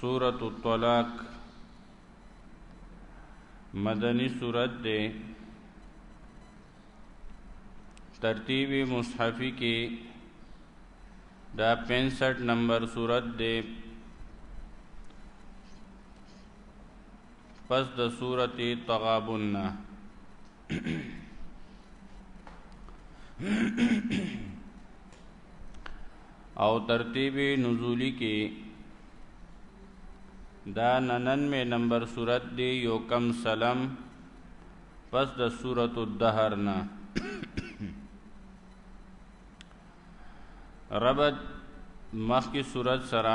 سورة الطلاق مدنی سورت دے ترتیب مصحفی کې دا 65 نمبر سورت دے پس د سورت تغابن نه او ترتیب نزولی کې دا 99 نمبر صورت دی یو کم سلام پس د سورۃ الدهر نه ربط مخکی صورت سره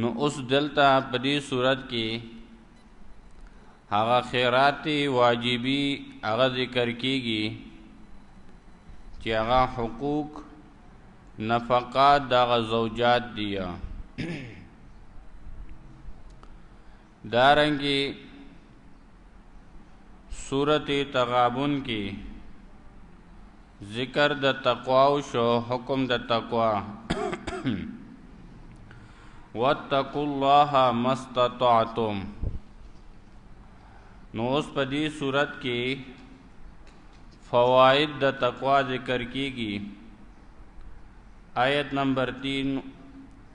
نو اوس دلته په دې صورت کې هغه خیرات واجبي هغه ذکر کیږي چې هغه حقوق نفقات دغه زوجات دي دارنګي سورت تغابن کې ذکر د تقوا او شو حکم د تقوا واتقوا الله ما استطعتم نو اوس په دې صورت کې فواید د تقوا ذکر کیږي آیت نمبر 3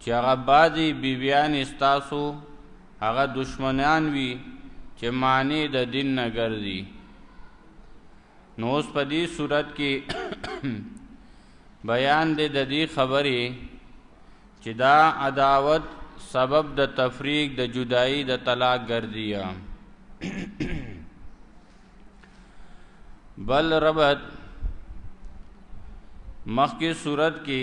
چې هغه بعضې بیبیانې ستاسو هغه دشمنان وي چې معنع د دین نه ګرځي نو اوس په دې صورت کې بیان دې د دې خبرې چې دا عداوت سبب د تفریق د جدائی د طلاق ګرځي بل ربط مخکې صورت کې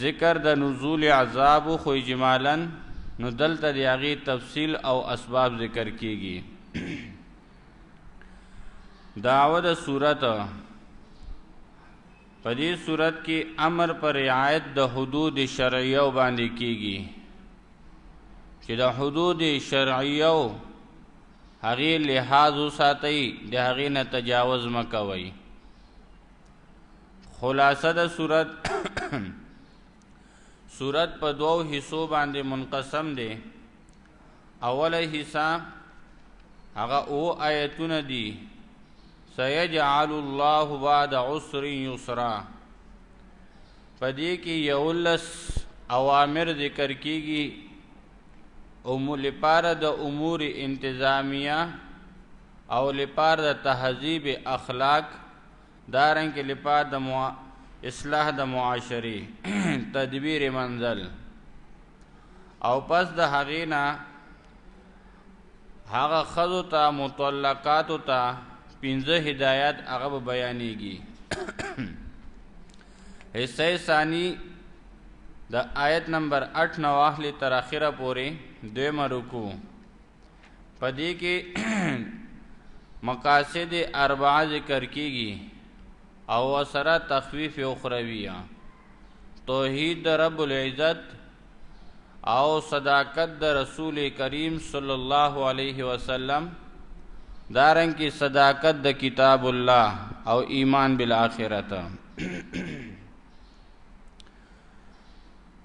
ذکر د نزول عذاب خو اجمالا نو دلته دی هغه تفصیل او اسباب ذکر کیږي داوه د صورت په دې صورت کې امر پر رعایت د حدود شرعیه باندې کیږي چې د حدود شرعیه هغه لحاظ وساتئ د هغه نه تجاوز مکوئ خلاصه د صورت صورت په دوو حصو باندې منقسم دی اوله حصہ هغه او آیتونه دي سيجعل الله بعد عسر يسرا پدې کې یولس اوامر ذکر کیږي او لپاره د امور انتظامیه او لپاره د تهذیب اخلاق دارنګ لپا د مو اصلاح د معاشري تدبیر منزل او پس د هغینا هغه خذو ته مطلقات ته پنځه هدایت هغه بیانېږي حصہ ثانی د آیت نمبر 8 نو اخلي تر اخره پورې دویمه رکوع پدې کې مقاصد اربعه ذکر کیږي او سره تخفیف اخرویه توحید د رب العزت او صداقت د رسول کریم صلی الله علیه وسلم دارن کې صداقت د کتاب الله او ایمان بالآخرت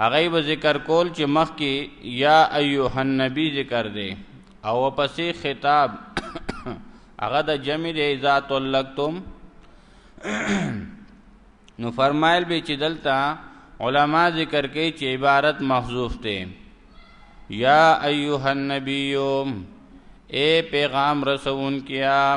هغه به ذکر کول چې مخکې یا ایوه النبی ذکر دی او پسې خطاب هغه د جمع دی ذات اللکتم نو فرمایل به چې دلته علما ذکر کوي چې عبارت محذوف دی یا ایوه النبی اے پیغام رسون کیا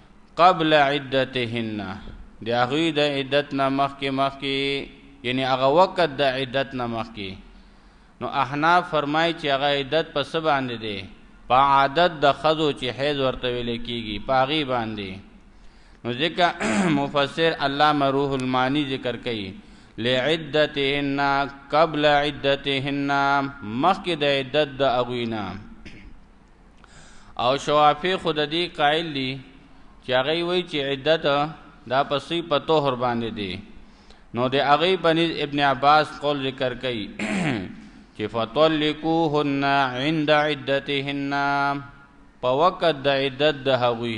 قبل عدتهن د هغوی د عدت نه مخکې مخکې یعنی هغه وخت د عدت نه مخکې نو احناف فرمای چې هغه عدت په څه باندې دی په عادت د خزو چې حیض ورته ویل کیږي پاغي باندې نو ځکه مفسر علامه روح المانی ذکر کوي لعدتهن قبل عدتهن مخکې د عدت د اغوینا او شوافی خود دی قائل دی چې هغه وی چې عدت دا پسې په طهر باندې دی نو د هغه بنز ابن عباس قول ذکر کړي چې فطلقوهن عند عدتهن په وخت د عدت د هغوی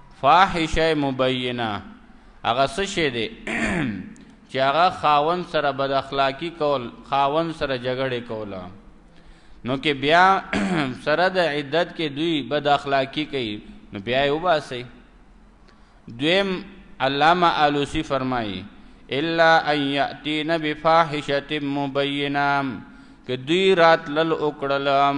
فاحشه مبینه هغه څه شی دی چې هغه خاون سره بد اخلاقی کول خاون سره جګړه کوله نو کې بیا سره د عدت کې دوی بد اخلاقی کوي نو بیا یې وباسي دویم علامه الوسی فرمایي الا ان یاتین بفاحشه مبینه که دوی راتلل وکړلم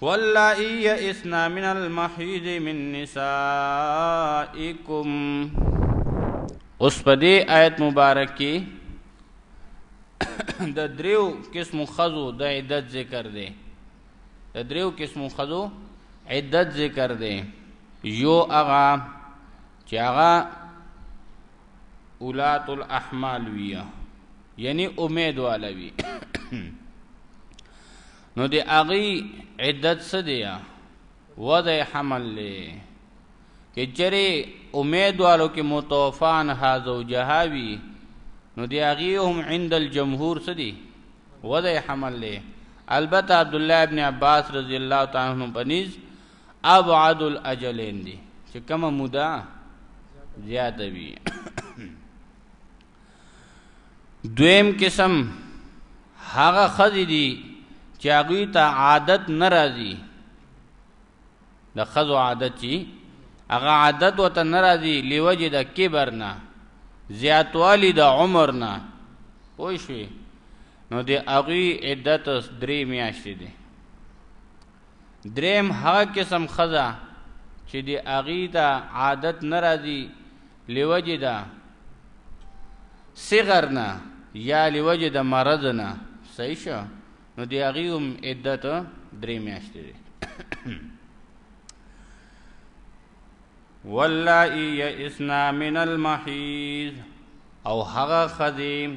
واللائی یئسنا من المحیض من نسائکم اوس په دې آیت مبارک کې د دریو قسمو خزو د عدت ذکر دی د دریو قسمو خزو عدت ذکر دی یو هغه چې هغه اولات الاحمال ویه یعنی امید والا وی نو د هغې عدت څه دی وضع حمل دی که چېرې امیدوارو کې متوفا عنها زوجها وي نو د هغې هم عند الجمهور څه دی وضع حمل دی البته عبدالله ابن عباس رضی الله تعالی عنه په نیز ابعد الاجلین دی چې کومه موده زیاته وي دویم قسم هغه خزی دی چې هغه ته عادت ناراضي د خزو عادت چی هغه عادت وته ناراضي لیوجه د کبر نه زیاتوالی د عمر نه پوه شوي نو د هغوی عدت درې میاشتې دی دریم هغه قسم خزه چې د هغوی ته عادت نه راځي لوجه دا صغر نه یا لوجه د مرض نه صحیح شو نو دی هغه هم عدت درې میاشتې دی واللائی یئسنا من المحیض او هغه خدیم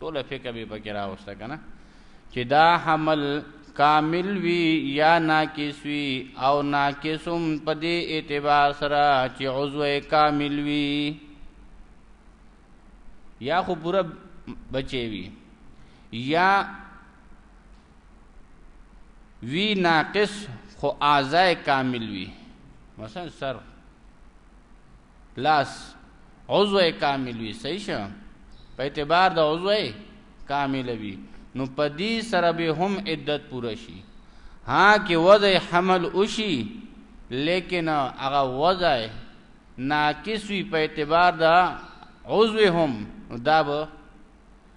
ټوله فقه به پکې راوسته کنه چې دا حمل کامل وی یا ناقص وی او ناقصم په دې اعتبار سره چې عضو کامل وی یا خو پورا بچي وی یا وی ناقص خو اعضاء کامل وی مثلا سر پلاس عضو کامل وي صحیح شه په اعتبار د عضو کامل وي نو په دې سره به هم عدت پوره شي ها کې وضع حمل وشي لیکن هغه وضع ناقص وي په اعتبار د عضو هم دا به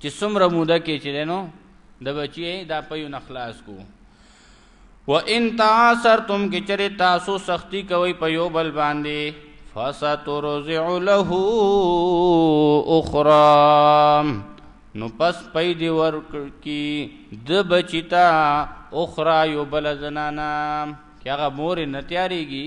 چې څومره موده کې چې دینو د بچی دا پيو نخلاص کو و ان تعاصرتم کې چرې تاسو سختی کوي په یو بل باندې فسترزع له اخرى نو پس پي دی ور کی د بچتا اخرى یو بل زنانا کې هغه مور نه تیاریږي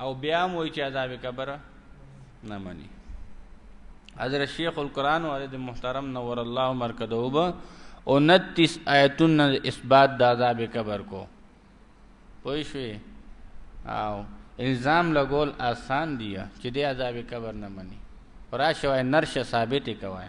او بیا مو چې عذاب قبر نه مني حضرت شیخ القرآن والد محترم نور الله مرکزه به 29 آیتونه اثبات د عذاب قبر کو پوه شوې او الزام لګول آسان دی چې د عذاب قبر نه مني راشه وای نرشه ثابت کوي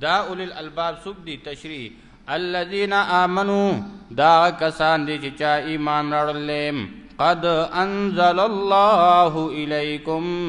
دا اولی الالباب سوک دی تشریح الذين آمنوا دا کسان دی چې چا ایمان راړل قد انزل الله الیکم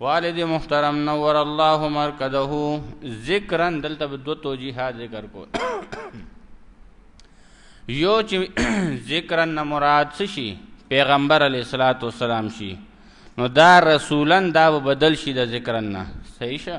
والد محترم نور الله مرکزه ذکرا دلته دو توجیهات ذکر کو یو چې ذکرا نه مراد څه شي پیغمبر علی صلوات و سلام شي نو دا رسولن دا بدل شي د ذکرا نه صحیح شه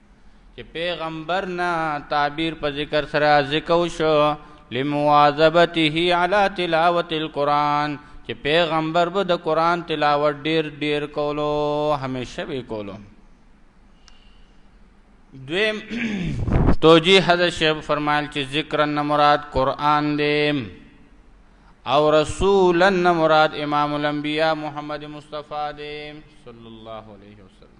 چې پیغمبر نه تعبیر په ذکر سره ذکر شو لمواظبته علی تلاوت القرآن چې پیغمبر به د قرآن تلاوت ډیر ډیر کولو همیشه به کولو دویم توجی حضرت شیخ فرمایل چې ذکر نه مراد قرآن دی او رسولا نه مراد امام الانبیاء محمد مصطفی دی صلی الله علیه وسلم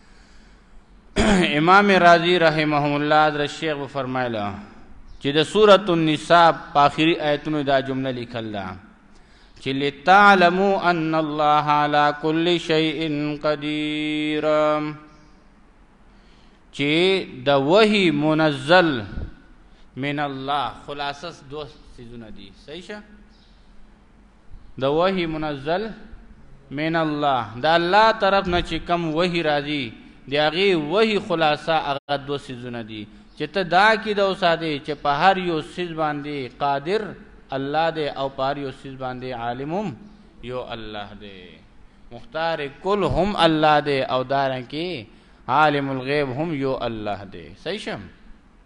امام رازی رحمه الله در شیخ و فرمایله چې د سورۃ النساء په اخري آیتونو دا جمله لیکل ده چې لتعلموا ان الله على كل شيء قدير چې د وحي منزل من الله خلاصه دوه سيزونه دي صحیح شه د وحی منزل من الله د الله طرف نه چې کم وحی راځي د هغې وحی خلاصه هغه دوه څیزونه دي چې ته دا عقیده وساتې چې په هر یو څیز باندې قادر الله دی او په هر یو څیز باندې عالم هم یو الله دی مختار کل هم الله دی او دارنګه عالم الغیب هم یو الله دی صحیح شم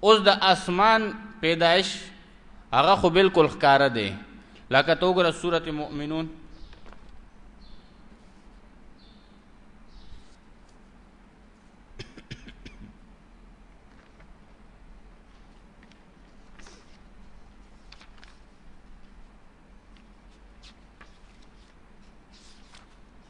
اوس د اسمان پیدایش هغه خو بالکل ښکاره دی لکه تو ګره سورته مؤمنون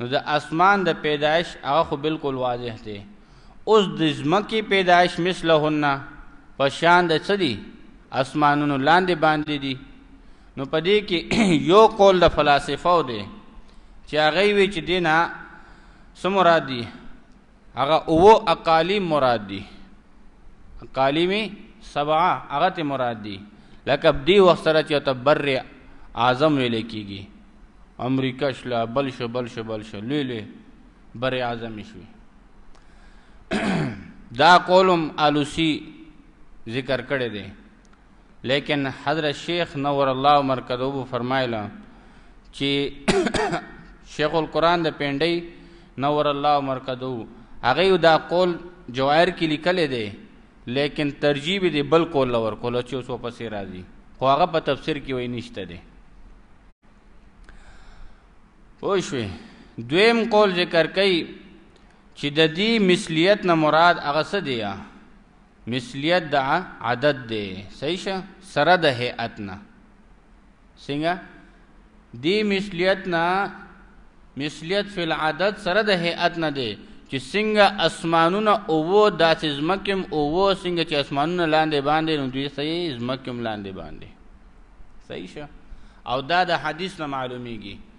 نو د اسمان د پیدایش هغه خو بالکل واضح دی اوس د ځمکې پیدایش مثلهن په شان د څه دي اسمانونو لاندې باندې دي نو په دې کې یو قول د فلسفو دی چې هغه وی چې دینه سمرادي هغه او اقالیم مراد دي اقالیم سبعه هغه ته مراد دي لکه دی وخت سره چې ته بر اعظم ویل کیږي امریکا شلا بل شو بل شو بل شو لوی لوی بر اعظم شوی دا قولم الوسی ذکر کړی دی لیکن حضرت شیخ نور الله مرکزو فرمایله چې شیخ القرآن د پینډۍ نور الله مرکدو هغه دا قول جواهر کې لیکل دی لیکن ترجیح دی بل قول لور کول چې اوس په سیر راځي خو هغه په تفسیر کې وای نشته دی پوه شوې دویم قول ذکر کوي چې د دې مثلیت نه مراد هغه څه دی مثلیت د عدد دی صحیح شه سره د هیئت نه څنګه دی مثلیت نه مثلیت فی العدد سره د هیئت نه دی چې څنګه اسمانونه اوو داسې ځمکم اوو څنګه چې اسمانونه لاندې باندې نو دوی صحیح ځمکم لاندې باندې صحیح شه او دا د حدیث نه معلومیږي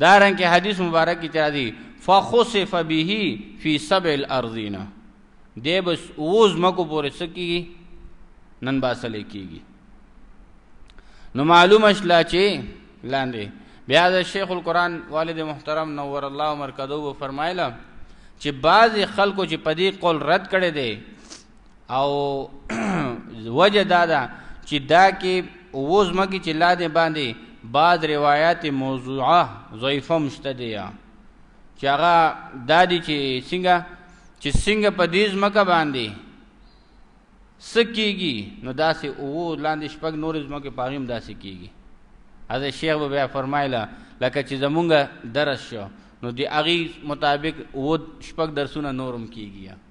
دارن کې حدیث مبارک کې راځي فخسف به فی سبع الارضین دی بس اوز مکو پورې سکیږي نن باسل کیږي نو معلومه شلا چې لاندې بیا د شیخ القرآن والد محترم نور الله مرکزو فرمایله چې بعضی خلکو چې په دې قول رد کړي دي او وجه دا ده چې دا کې اوو ځمکې چې لاندې باندې بعض روایات موضوعه ضعیفه مشته دی چې هغه دا دي چې څنګه چې څنګه په دې ځمکه باندې سکیږي نو داسې اوو لاندې شپږ نور ځمکې په هغې هم داسې کیږي حضرت شیخ به بیا فرمایله لکه چې زمونږ درس شو نو د هغې مطابق اوو شپږ درسونه نور هم کیږي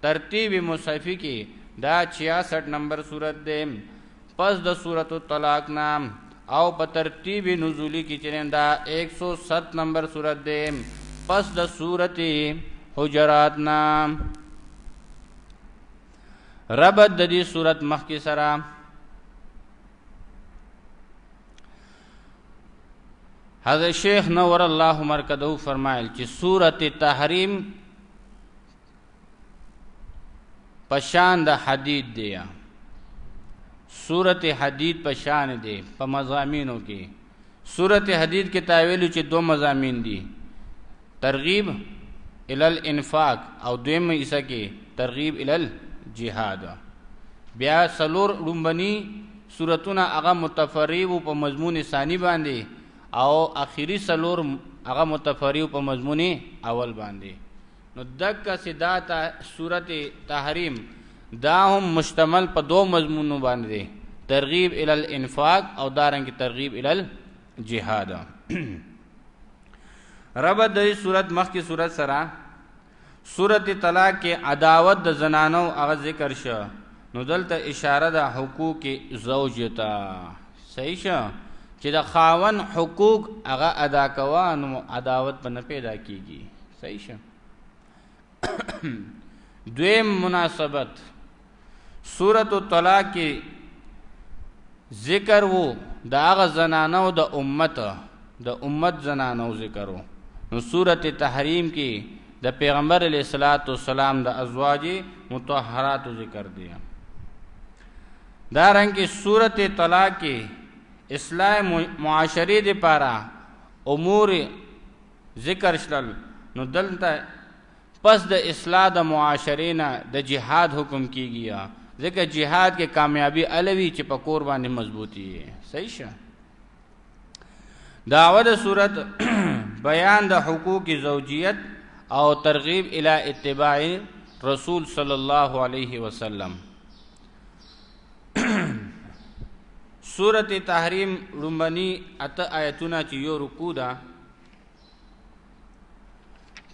ترتیب مصحفی کی دا چیاسټ نمبر سورت دی پس د سورت الطلاق نه او په ترتیب نزولی کی چه دا ایک سو ست نمبر سورت دی پس د سورت حجرات نه ربط د دې سورت مخکی سره حضرت شیخ نور الله مرکزو فرمایل چې سورت تحریم پشان د حدید دی سورت حدید پشان دی په مزامینو کې سورت حدید کې تاویل چې دو مزامین دي ترغیب ال الانفاق او دویم ایسه کې ترغیب ال الجهاد بیا سلور لومبني سورتونه هغه متفریو په مضمون ثانی باندې او اخیری سلور هغه متفریو په مضمون اول باندې نو دقسی دا سورت تحریم دا هم مشتمل په دو مضمونو باندې دی ترغیب ال الانفاق او دارنګ ترغیب ال الجهاد رب د صورت مخ کی صورت سره صورت طلاق کې عداوت د زنانو هغه ذکر شو نو دلته اشاره د حقوق زوج ته صحیح شه چې د خاون حقوق هغه ادا کوا نو عداوت په نه پیدا کیږي صحیح شه دویم مناسبت سورۃ الطلاق کې ذکر وو د هغه زنانو د امت د امت زنانو ذکر وو نو سورۃ تحریم کې د پیغمبر علی صلوات و سلام د ازواج مطهرات ذکر دی دا رنګ کې سورۃ طلاق کې اصلاح معاشري لپاره امور ذکر شلل نو دلته پس د اصلاح د معاشرې نه د جهاد حکم کیږي ځکه جهاد کې کامیابی الوی چې په کور باندې مضبوطی صحیح شه داوه د صورت بیان د حقوق زوجیت او ترغیب الی اتباع رسول صلی الله علیه وسلم سورت تحریم رومبنی اته آیتونه چې یو رکو ده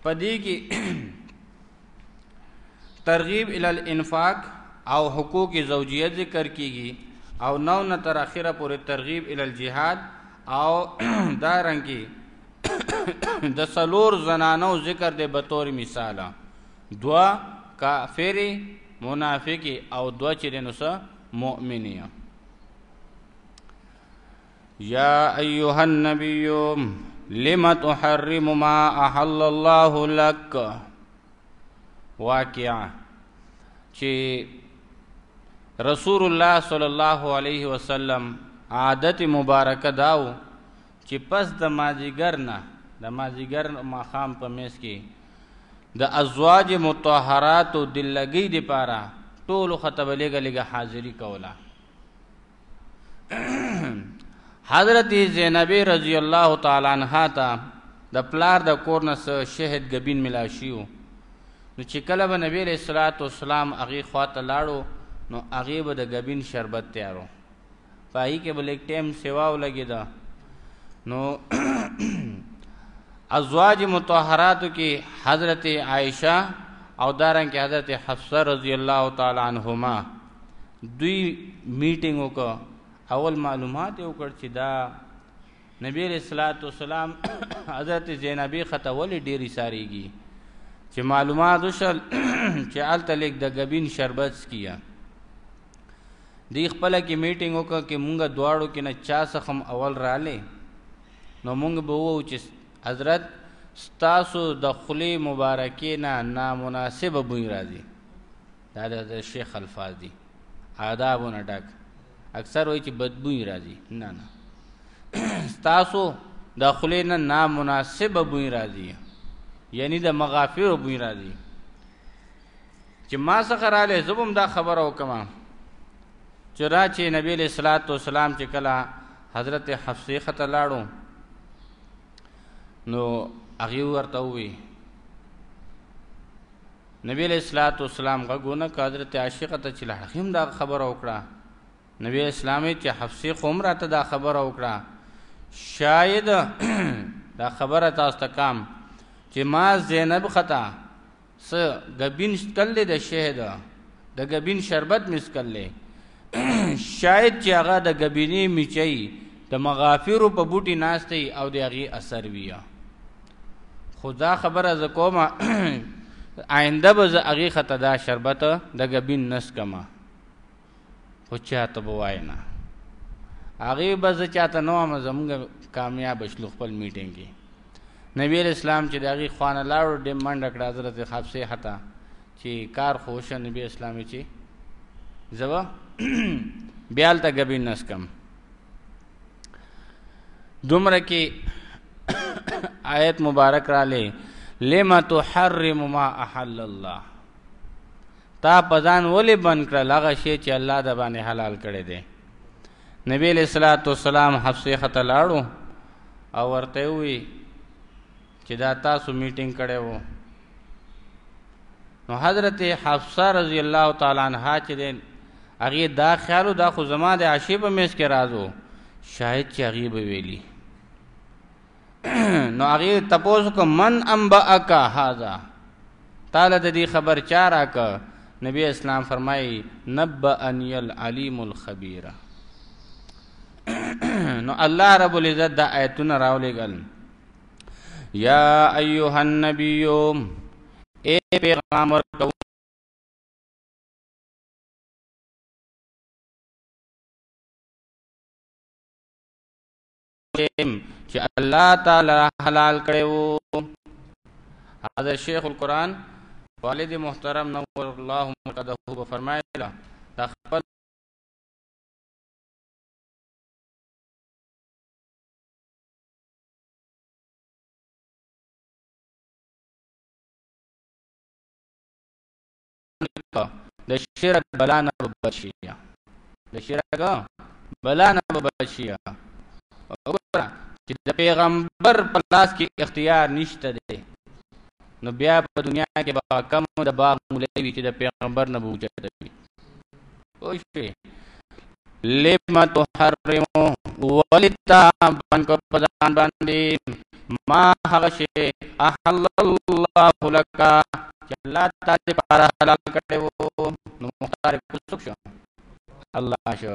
پدې کې ترغیب ال الانفاق او حقوق زوجیه ذکر کیږي او نو نه تر اخره پورې ترغیب ال الجهاد او دا رنګي د سلور زنانو ذکر دی به تور مثال دوا کافر منافق او دوا چې نو مؤمنه یا ایها النبی لم تحرم ما احل الله لك واقعا چې رسول الله صلی الله علیه وسلم عادت مبارکه داو چې پس د مازیګر نه د مازیګر ماخام په میس کې د ازواج مطهرات او دلګي د پاره ټول خطبلګه لګه حاضری کوله حضرت زینب رضی الله تعالی عنها ته د پلار د کور نه شهید غبین ملا شیو نو چې کله به نبی له صلوات و سلام هغه خواته لاړو نو هغه به د غبین شربت تیارو پای کې بل ټیم سیوا ولګی دا نو ازواج متطهرات کې حضرت عائشه او دارن کې حضرت حفصه رضی الله تعالی عنهما دوی میټینګ وکړ اول معلومات یې وکړ چې دا نبی علیہ الصلوۃ والسلام حضرت زینبی خطول ډیری ساریږي چې معلومات وشل چې الته لیک د غبین شربت کیه دی خپل کې میټینګ وکړه کې مونږه دواړو کې نه چا سخم اول رااله نو مونږ به وو چې حضرت ستاسو د خلی مبارکې نه نامناسب بوی راځي دا د شیخ الفاظ دي آداب نه ډک اکثر وایي چې بدبوی راځي نه نه تاسو د خلې نه نامناسب بوی راځي یعنی د مغافر بوی راځي چې ما څخه را لې زبم دا خبره وکم چې را چې نبی له صلوات و سلام چې کله حضرت حفصه خته لاړو نو هغه ورته وی نبی علیه الصلاة والسلام غږ ونه کړ، حضرت عاشقه ته چې لاړ هغې هم دغه خبره وکړه. نبی علیه السلام ویل چې حفصې خو هم راته دا خبره وکړه، شاید دا خبره تاسو ته کام چې ما زینب خطا څه ګبین شتل دی د شهد د غبین شربت مسکل لې شاید چې هغه د غبینې میچي د مغافرو په بوټي ناشته او د هغه اثر ویا خدا خبره ز کومه آینده به زه هغه خطه دا شربت د غبین نس کما خو چاته بوای نه هغه به زه چاته نو ما زمونږ کامیاب شلو خپل میټینګ کې نبی اسلام چې دغه خوانه لاړو د منډه کړه حضرت حفصه حتا چې کار خو شه نبی اسلامي چې زبا بیال ته غبین نس کم دومره کې آیت مبارک را لې لما تحرم ما احل الله تا پزان ولې بن کړل هغه شی چې الله د باندې حلال کړی دی نبی له صلوات والسلام حفصه خته لاړو او ورته وی چې دا تاسو میټینګ کړی وو نو حضرت حفصه رضی الله تعالی عنها چې دین هغه دا خیالو دا خو زما د عاشی په میس کې رازو شاید چې هغه به ویلی نو هغه تپوس کو من انباک هاذا تعالی د دې خبر چا راک نبی اسلام فرمایي نبأنی العلیم الخبیر نو الله رب العزت دا آیتونه راولېګل یا ایها النبی اے پیغام ورکو چې الله تعالی حلال کړي وو حضرت شیخ القرآن والد محترم نور الله مقدسه په فرمایله د خپل د شرک بلا نه بچي د شرک بلا نه بچي وګوره چې د پیغمبر په لاس کې اختیار نشته دی نو بیا په دنیا کې به کم د باغ مولوي چې د پیغمبر نه بوجه دی لما تحرمو ولتا بنک پزان باندې ما هغه شی احل الله لك چې الله تعالی لپاره حلال کړی وو نو مختار کوڅک شو الله شو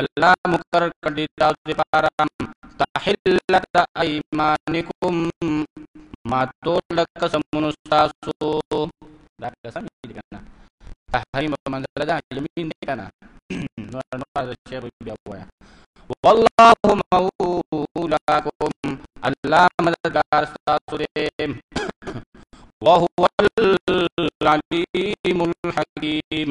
الله مقرر کړ دي تاسو لپاره تحلت ايمانكم ما تول قسمونو تاسو دا قسم دي کنه تحریم منزله ده یمین دي کنه نو نو دا شی بیا وایا والله مولاكم الله مددگار تاسو دې وهو العليم الحكيم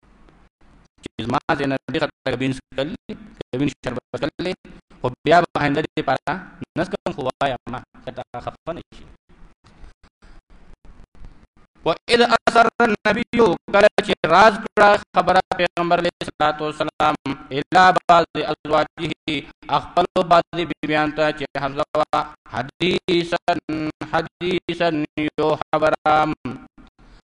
چې زما دې نه دې خطر کبین سکل کبین شربت سکل خو بیا به آینده دې پاره نس کوم خو وایا ما کته خفه نه شي و اذ اثر النبي کله چې راز کړه خبره پیغمبر علیه الصلاۃ والسلام الا بعض ازواجه خپل بعض بیبیان ته چې حمزه وا حدیثا حدیثا یو خبرام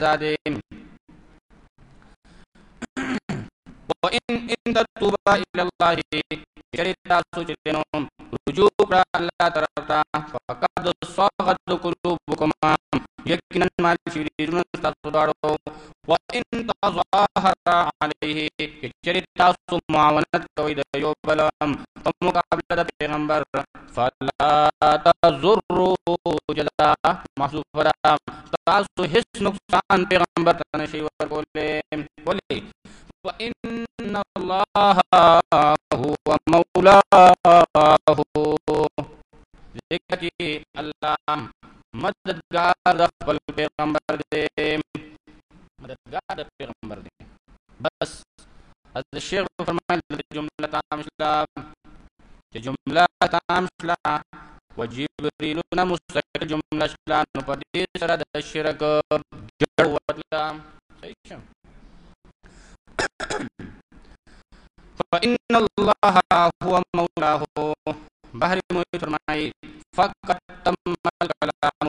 دا دی وان ان تتوبا الى الله چری تاسو چې نو رجوع کړه الله طرف ته فقد صغت قلوبكما یقینا مال شریرون تاسو داړو وان تظاهر عليه چری تاسو معاونت کوي د یو بل په مقابله د پیغمبر فلا تضرو جزا محذوفه ده تاسو هیڅ نقصان پیغمبر ته نشي ورکولی ولې وان الله هو مولاه ځکه چې الله مددگار د خپل پیغمبر دی مددگار د پیغمبر دی بس حضرت شیخ فرمایل د جمله تام شلا چې جمله تام شلا و جبريل نه مستقل جمله شلا نو په دې سره د شرک جوړ وتلا صحیح شم فإن الله هو مولاه بحر موي فرمایي فقط تم الكلام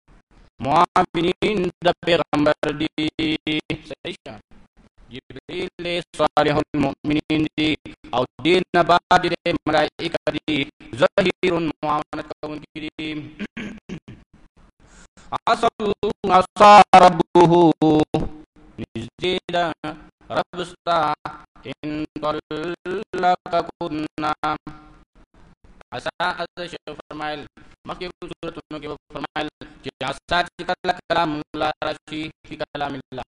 معاونین د پیغمبر دی صحیح شه جبرئیل صالح المؤمنین دی او دین بعد د ملائکه دی ظهیر معاونت کوونکی دی اصل عصا ربه نزدې ده رب ستا ان طلقكن عصا اخذ شي فرمایل مخکې صورتونو کې فرمایل چې عصا چې کله کلام الله راشي په کلام الله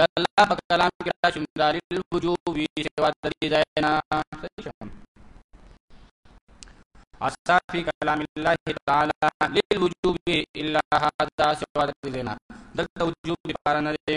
د الله په کلام کې راشي د الوجوب وی سوا د دې ځای نه عصا په کلام الله تعالی للوجوب الا هذا سوا د دې ځای نه دلته وجوب لپاره نه دی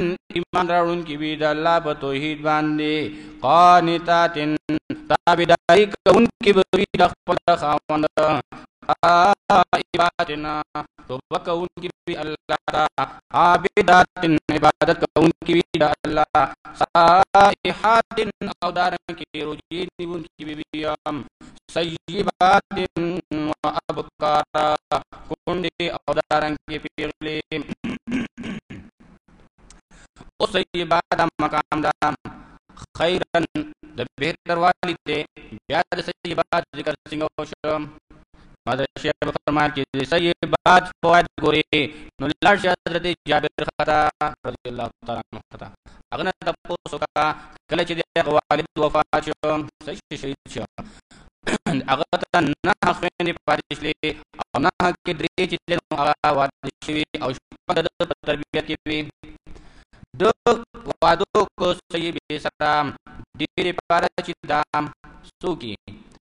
ایمان راوړون کی وی د الله په توحید باندې قانتاتن تابعداري کوون کی به وی د خپل خاوند عبادتنا توبه کوون کی وی الله تا عبادتن عبادت کوون کی وی د الله صائحاتن او دارن کی روجی نیون کی وی طیبات و ابکارا کونډې او دارنګې پیغلې او طیبات دا مقام دا خیرا د بهتر والی دی بیا د طیبات ذکر څنګه وشو مدر شیخ فرمایل چې د طیبات فواید ګوري نو لاړ شي حضرت جابر خطا رضی الله تعالی عنہ خطا هغه نه تاسو کا کله چې دغه والد وفات شو څه شي شهید شو هغه ته نه خويندې پاتې شلې او نه کې درې چې د هغه واده شوي او شپږ د په تربیت کې وي د وادو کو سي به سره ډېرې پاره چې دا سوکي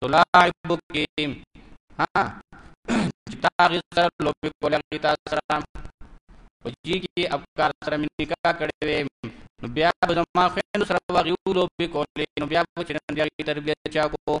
تلاعب کی ها تاغی سره لوبی کولی اغی تا سره و جی کی افکار سره می نکاح کړی وی نو بیا به زما خویندو سره به غیو لوبی کولی نو بیا به چې نن دی تربیت چا کو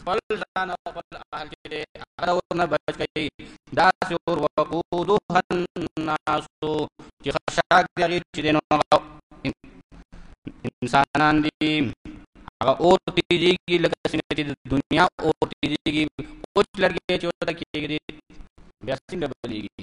خپل ځان او خپل اهل چې دی هغه اور نه بچ کوي داسې اور وقودها الناس چې خشاک د هغې چې دی نو هغه انسانان دي هغه اور تیزیږي لکه څنګه چې د دنیا اور تیزیږي اوس لرګی چې ورته کېږدي بیا څنګه بلیږي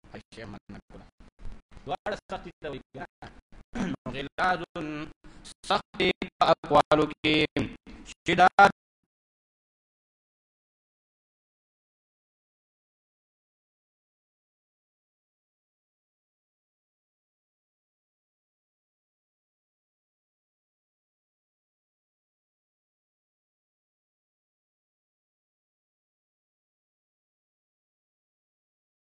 اشیاء منع کړه دواړه سختي ته وایي نو غلاظ سختي په اقوالو کې چې دا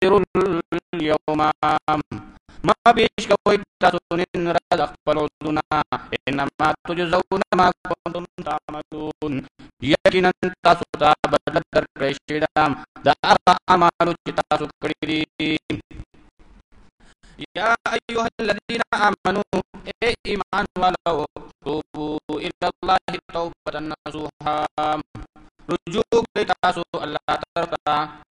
تنتظروا اليوم ما پیش کوي تاسو نن ورځ خپل عذرونه انما تجزون ما كنتم تعملون یقینا تاسو ته بدل درکړی شي دا د هغه اعمالو چې تاسو کړی دي یا ایها الذین آمنو اے ایمان والو توبو الی الله توبه نصوحا رجوع کړئ تاسو الله تعالی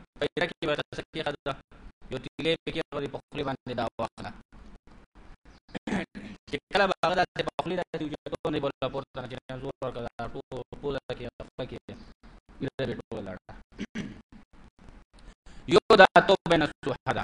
پیره کې به تاسو کې خدا یو تیلې کې هغه په خپل باندې دا واخله چې کله به هغه د په خپل د دې جوړو نه بوله پورته نه چې زور ورکړه ټول ټول کې خپل کې پیره به ټول لاړه یو دا تو بین سوحدا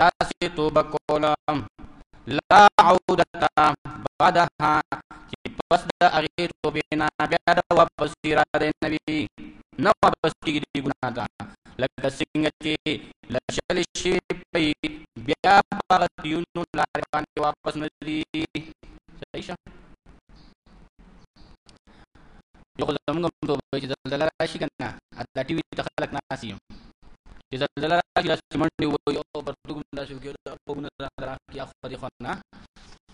داسې توبه کوله لا عودتا بعدها چې پس د هغې توبې نه بیا د واپس اراده نه وي نه واپس کېږي دې ګناه ته لکه څنګه چې له شلې شوې پي بیا په هغه تیونو لارې باندې واپس نه ځي صحیح شه یو خو زمونږ هم توبه وي چې زلزله راشي که نه دا ټي وي ته خلک ناست یو چې زلزله راشي داسې منډې ووایي او پرتوګ هم داسې وکړي دا غوږونه ځانته راکړي اخوا دې خوا نه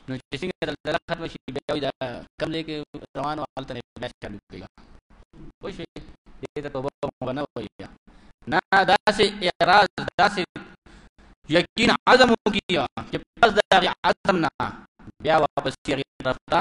نو چې څنګه زلزله ختمه شي بیا وایي دا کوم ځای کې روان وه هلته نه بیا چالو کوي پوه شوې دې ته توبه مو به نه وایي نه داسې اعراض داسې یقین عزم وکړي چې پس د هغې عزم نه بیا واپس هغې طرف ته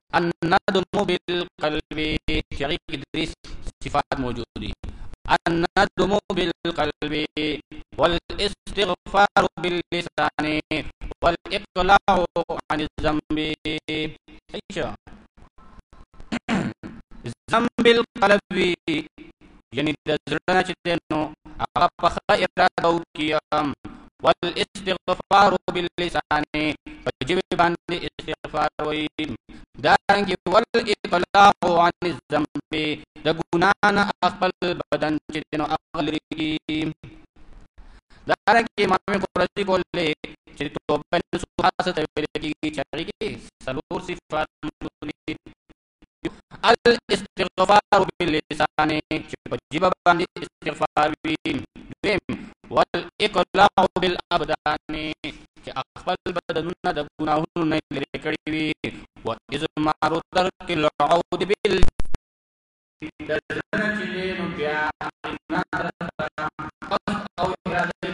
الندم بالقلب شريك إدريس صفات موجودة الندم بالقلب والاستغفار باللسان والإقلاع عن الذنب ايش ذنب القلب یعنی د زړه نه چې نو هغه په ښه اراده وکړي والاستغفار باللسان په ژبه باندې استغفار وایي دارنګې والاطلاق عن الذنب د ګناه نه خپل بدن چې نو هغه لرې کړي دارنګې امام قرطبي کولی چې توبه نصوحه څه ته ویل کېږي چې هغې کې څلور صفات موجود دي الاستغفار باللسان چې په جيب باندې استغفار وي دویم والاقلاع بالابدان چې خپل بدنونه د ګناهونو نه لري کړی وي و ازمار ترک العود بال د ژوند چې نو بیا ایمان او اراده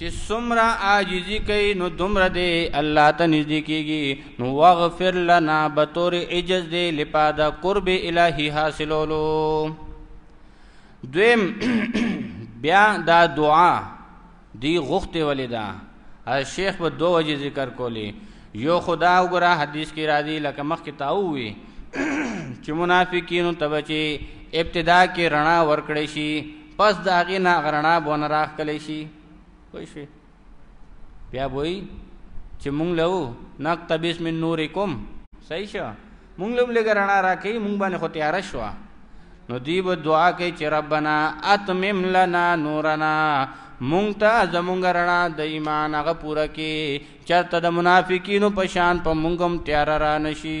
چې سمرا عاجزی کوي نو دومره دی الله ته نږدې کیږي نو واغفر لنا بطور عجز دی لپاده قرب الهی حاصلولو دویم بیا دا دعا دی غوښته ولیدا شیخ په دوه وجه ذکر کولی یو خدا وګرا حدیث کې راځي لکه مخ کې تاو وي چې منافقینو تبچي ابتدا کې رڼا ورکړې شي پس د هغې نه هغه رڼا به ونه راښکلی شي پوه شوې بیا به وایي چې مونږ له نقتبس من نورکم صحیح شو مونږ له لږه رڼا راکوي مونږ باندې خو تیاره شوه نو دی به دعا کوي چې ربنا اتمم لنا نورنا مونږ ته زمونږ رڼا د ایمان هغه پوره کې چرته د منافقینو په شان په مونږ هم تیاره را نشي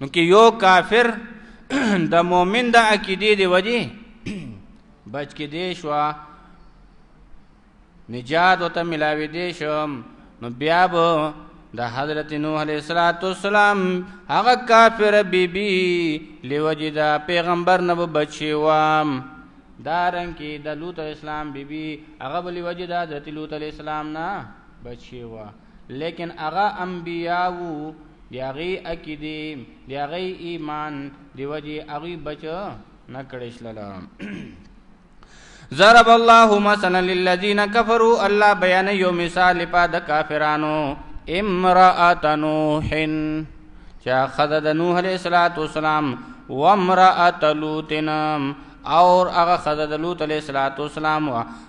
نو کې یو کافر د مؤمن د عقیده دی وجه بچ کې دی شو نجات وته ملاوي دی شم نو بیا به د حضرت نوح علیہ الصلات والسلام هغه کافر بیبي لوجدا پیغمبر نو بچي وام دارن کې د لوط اسلام بیبي هغه بلی وجدا د لوط علیہ السلام نه بچي وا لیکن هغه انبیاو دی هغه عقیده دی هغه ایمان دی وجه هغه بچ نه کړی شللا ضرب الله مثلا للذین کفروا الله بیان یو مثال په د کافرانو امرأة نوح چا خذ د نوح علیہ الصلوۃ والسلام وامرأة لوط اور هغه خذ د لوط علیہ الصلوۃ والسلام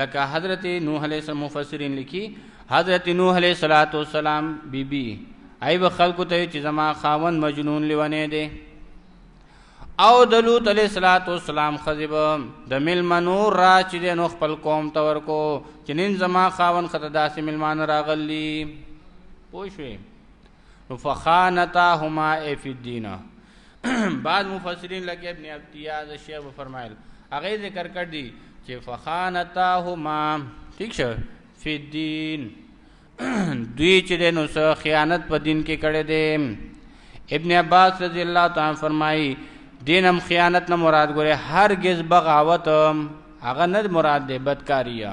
لکه حضرت نوح علیہ السلام مفسرین لکی حضرت نوح علیہ الصلوۃ والسلام بی بی ای به خلکو ته چې زما خاوند مجنون لیونه دی او د لوط علیہ الصلوۃ والسلام خذب د ملمنو را چې د نوح خپل قوم ته ورکو چې نن زما خاوند خدای داسې ملمان راغلی پوښوي نو فخانتاهما ای فی الدین بعض مفسرین لکه ابن عبدیه د شیخ په فرمایل هغه ذکر کړ دي چې فخانتاهما ٹھیک شه فی الدین دوی چې د نو سره خیانت په دین کې کړي دي ابن عباس رضی الله تعالی فرمایي دینم خیانت نه مراد ګوره هرگز بغاوت هغه نه مراد دی بدکاریه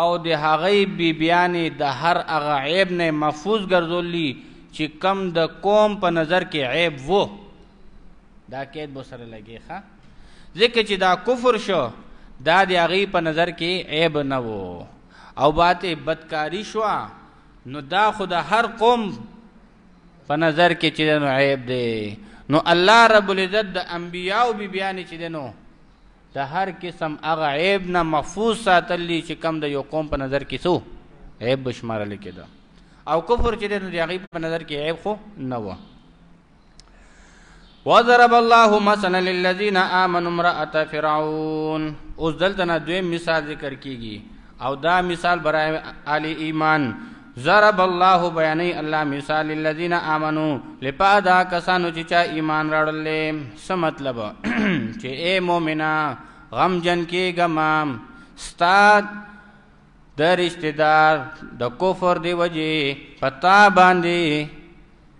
او د هغوی بیبیانې د هر هغه عیب نه محفوظ ګرځولي چې کم د قوم په نظر کې عیب وو دا قید به سره لګي ښه ځکه چې دا کفر شو دا د هغې په نظر کې عیب نه و او باته بدکاری شو نو دا خو د هر قوم په نظر کې چې نو عیب دی نو الله رب العزت د انبیاو بی بیانې چې دی نو د هر قسم هغه عیب نه محفوظ ساتل دي چې کم د یو قوم په نظر کې څو عیب بشمارل کېده او کفر چې د هغه په نظر کې عیب خو نه و وضرب الله مثلا للذین آمنوا امرأة فرعون اوس دلته نه دویم مثال ذکر کیږي او دا مثال برای آل ایمان ضرب الله بیانې الله مثال للذین آمنو لپاره دا کسانو چې چا ایمان راړل څه مطلب چې اے مؤمنا غم جن کې غمام ستاد د رشتہ دار د کفر دی وجه پتا باندې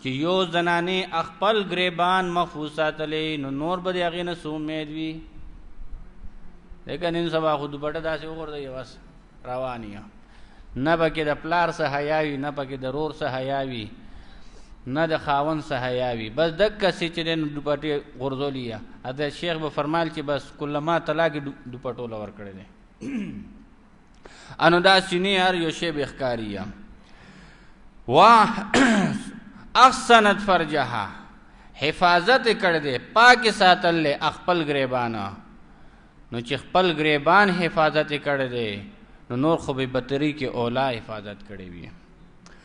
چې يو زنانې اخپل ګريبان محفوظ ساتلې نو نور به د هغې نه څه امید وي لکه نن سبا خو دوپټه داسې وغورځوي بس روان یو نه پکې د پلار څه حیا وي نه پکې د رور څه حیا وي نه د خاون څه حیا وي بس د کسې چې نن دوپټې غورځولي یا د شیخ به فرمایل چې بس کله ما طلاق دوپټو لور کړی دی انو دا سینې هر یو شی به ښکاری یا واه احسنت فرجها حفاظت کړ دې پاک ساتل له خپل غریبانه نو چې خپل غریبان حفاظت کړ دې نو نور خو به بتری کې اولا حفاظت کړې وي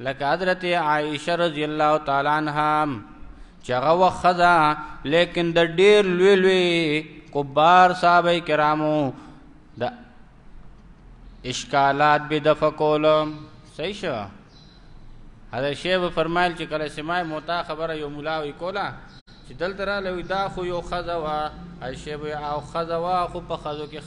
لکه حضرت عائشه رضی الله تعالی عنها چې هغه وخت خزا لیکن د ډیر لوی لوی کبار صاحب کرامو د اشکالات به د فکول صحیح شو حضرت شیخ فرمایل چې کله سمای موتا خبره یو مولا وی کولا چې دلته را لوي دا خو یو خزوا الشیخ او خزوا خو په خزو کې